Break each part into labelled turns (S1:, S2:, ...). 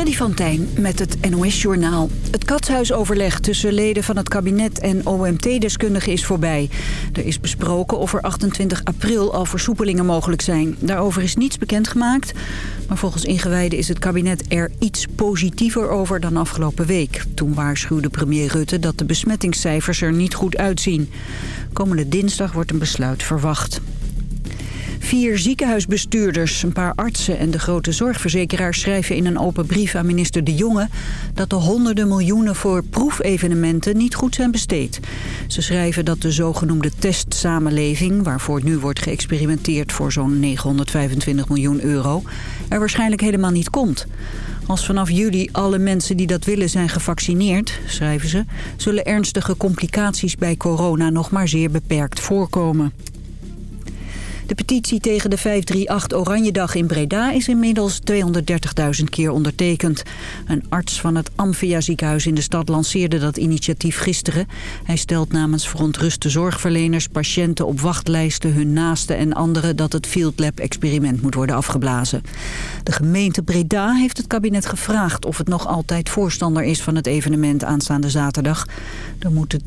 S1: Freddy van Tijn met het NOS-journaal. Het katshuisoverleg tussen leden van het kabinet en OMT-deskundigen is voorbij. Er is besproken of er 28 april al versoepelingen mogelijk zijn. Daarover is niets bekendgemaakt. Maar volgens ingewijden is het kabinet er iets positiever over dan afgelopen week. Toen waarschuwde premier Rutte dat de besmettingscijfers er niet goed uitzien. Komende dinsdag wordt een besluit verwacht. Vier ziekenhuisbestuurders, een paar artsen en de grote zorgverzekeraars schrijven in een open brief aan minister De Jonge dat de honderden miljoenen voor proefevenementen niet goed zijn besteed. Ze schrijven dat de zogenoemde testsamenleving, waarvoor nu wordt geëxperimenteerd voor zo'n 925 miljoen euro, er waarschijnlijk helemaal niet komt. Als vanaf juli alle mensen die dat willen zijn gevaccineerd, schrijven ze, zullen ernstige complicaties bij corona nog maar zeer beperkt voorkomen. De petitie tegen de 538 Oranjedag in Breda is inmiddels 230.000 keer ondertekend. Een arts van het Amphia ziekenhuis in de stad lanceerde dat initiatief gisteren. Hij stelt namens verontruste zorgverleners, patiënten op wachtlijsten, hun naasten en anderen dat het Field Lab experiment moet worden afgeblazen. De gemeente Breda heeft het kabinet gevraagd of het nog altijd voorstander is van het evenement aanstaande zaterdag. Er moeten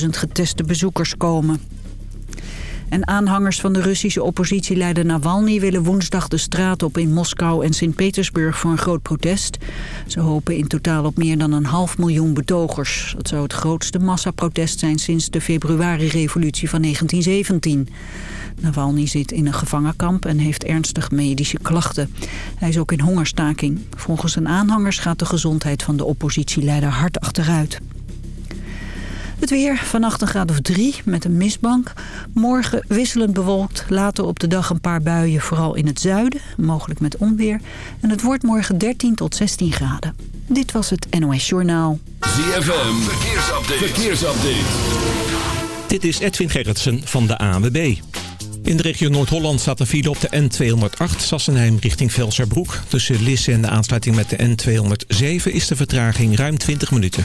S1: 10.000 geteste bezoekers komen. En aanhangers van de Russische oppositieleider Navalny willen woensdag de straat op in Moskou en Sint-Petersburg voor een groot protest. Ze hopen in totaal op meer dan een half miljoen betogers. Dat zou het grootste massaprotest zijn sinds de februari-revolutie van 1917. Navalny zit in een gevangenkamp en heeft ernstig medische klachten. Hij is ook in hongerstaking. Volgens zijn aanhangers gaat de gezondheid van de oppositieleider hard achteruit. Het weer, vannacht een graad of drie met een mistbank. Morgen wisselend bewolkt, later op de dag een paar buien, vooral in het zuiden. Mogelijk met onweer. En het wordt morgen 13 tot 16 graden. Dit was het NOS Journaal.
S2: ZFM, verkeersupdate. verkeersupdate.
S3: Dit is Edwin Gerritsen van de ANWB. In de regio Noord-Holland staat een file op de N208 Sassenheim richting Velserbroek. Tussen Lisse en de aansluiting met de N207 is de vertraging ruim 20 minuten.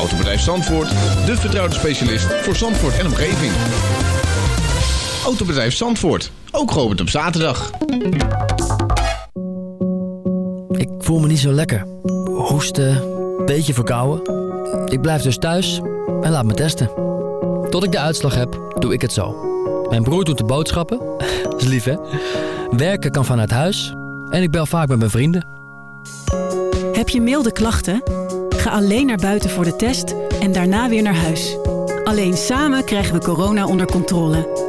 S4: Autobedrijf Zandvoort, de vertrouwde specialist voor Zandvoort en omgeving. Autobedrijf Zandvoort, ook geopend op zaterdag.
S5: Ik voel me niet zo lekker. Hoesten, beetje verkouden. Ik blijf dus thuis en laat me testen. Tot ik de uitslag heb, doe ik het zo. Mijn broer doet de boodschappen. is lief, hè? Werken kan vanuit huis. En ik bel vaak met mijn vrienden.
S6: Heb je milde klachten? Ga alleen naar buiten voor de test en daarna weer naar huis. Alleen samen krijgen we corona onder controle.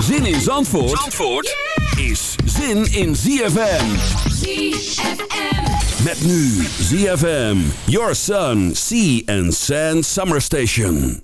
S2: Zin in Zandvoort, Zandvoort is zin in ZFM.
S7: ZFM.
S2: Met nu ZFM, Your Sun, Sea and Sand Summer Station.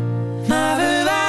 S8: Maar we waren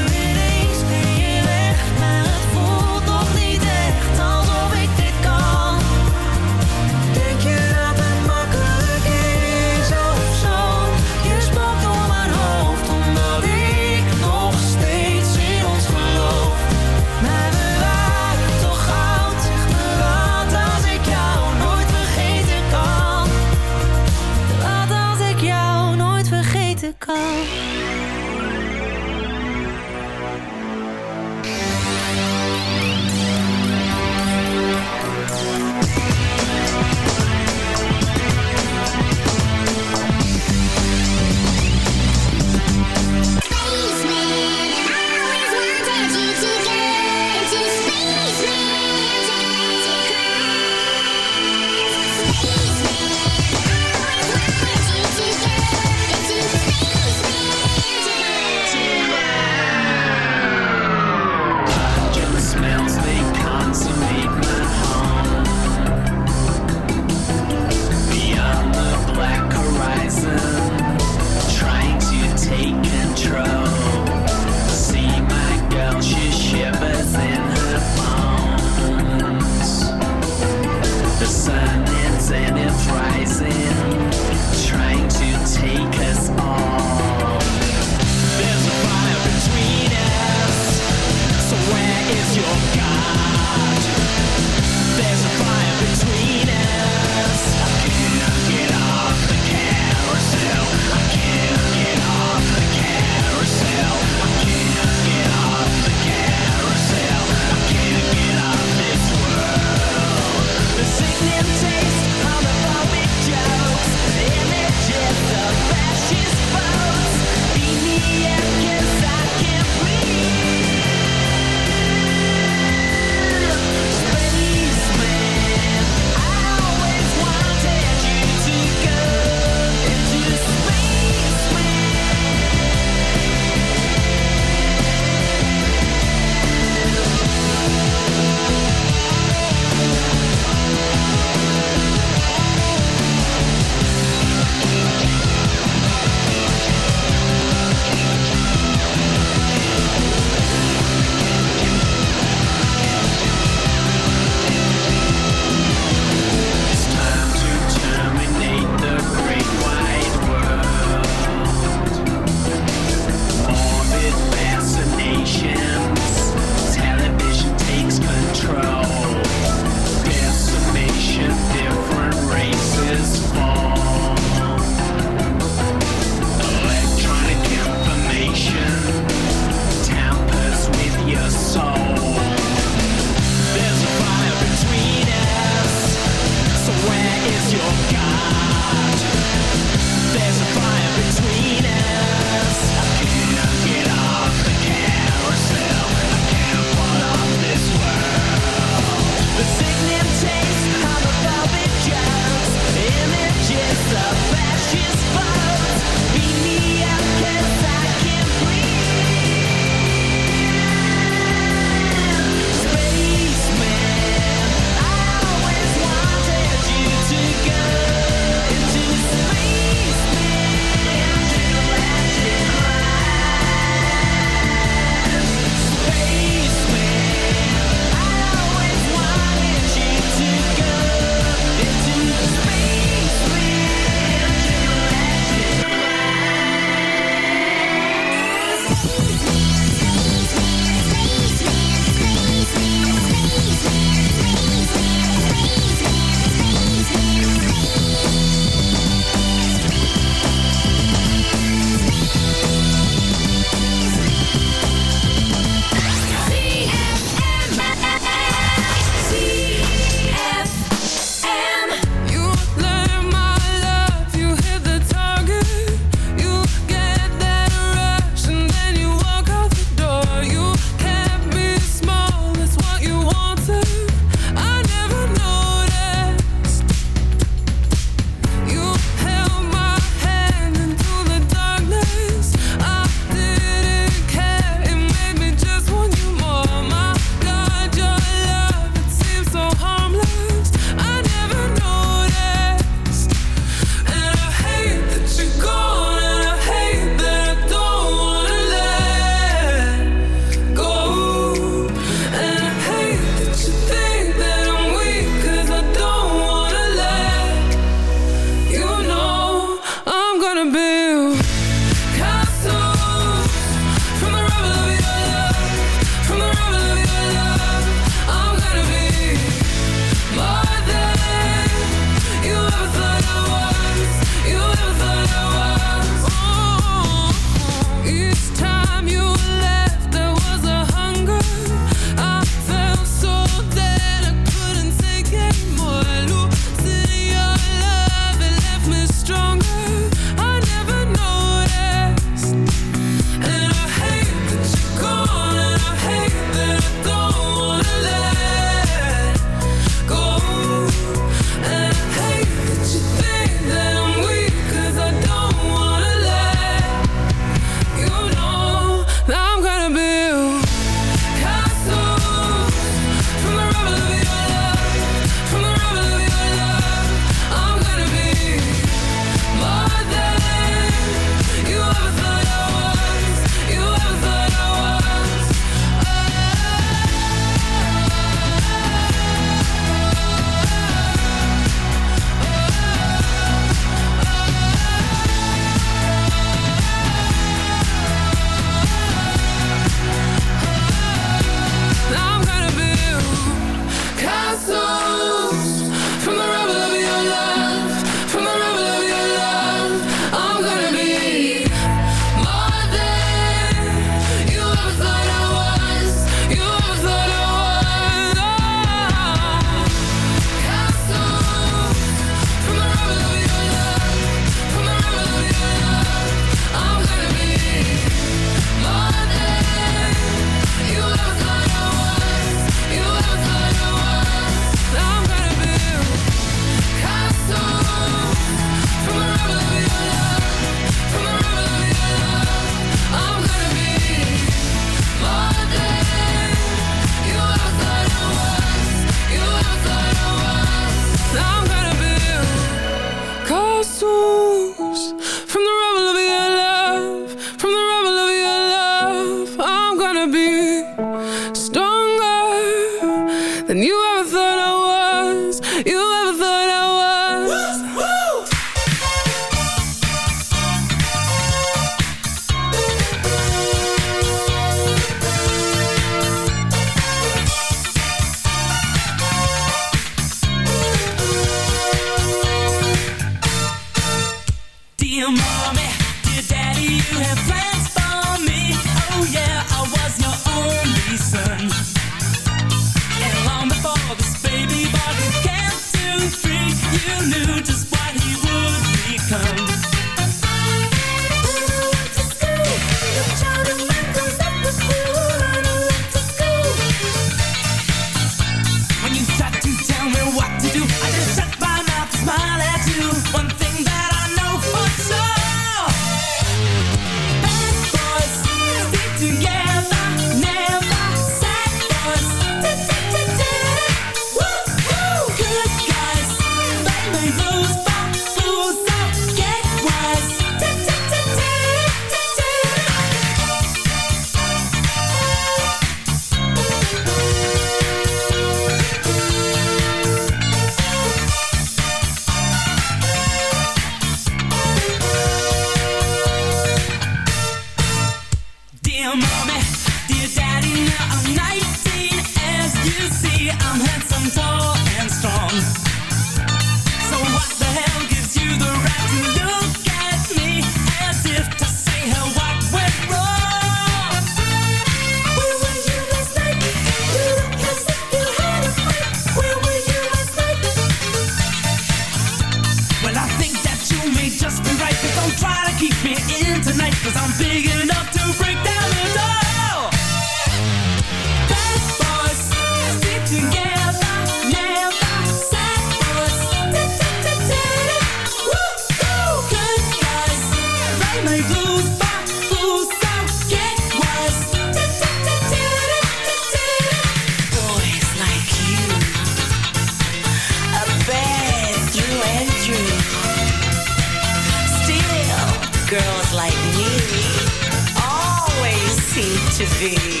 S9: TV.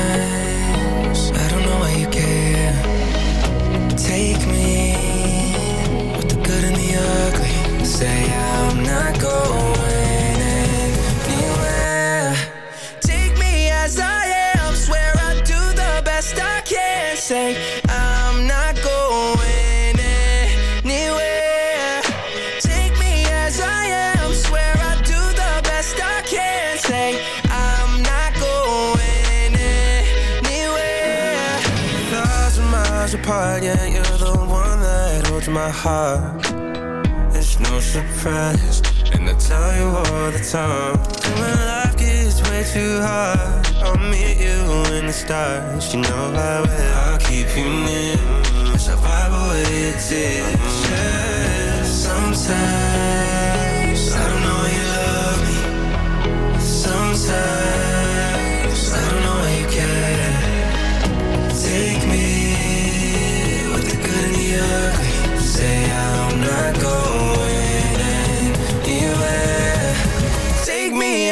S9: heart. It's no surprise, and I tell you all the time. When life gets way too hard, I'll meet you in the stars. You know I will. I'll keep you near. So wipe away your tears. Yeah. Sometimes I don't know you love me. Sometimes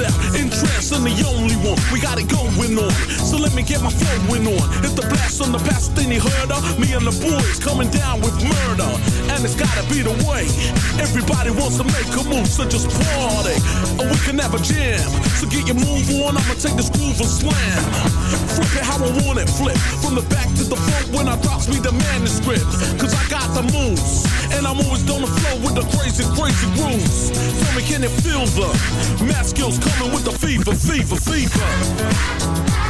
S9: concept. Interest, I'm the
S2: only one. We got it going on. So let me get my flowing on. Hit the blast on the past, then he heard her. Me and the boys coming down with murder. And it's gotta be the way. Everybody wants to make a move, so just party. and we can have a jam. So get your move on, I'ma take the groove and slam. Flip it how I want it, flip. From the back to the front when I drops me the manuscript. Cause I got the moves. And I'm always gonna flow with the crazy, crazy grooves. Tell me, can it feel the math skills coming with the fever, fever, fever.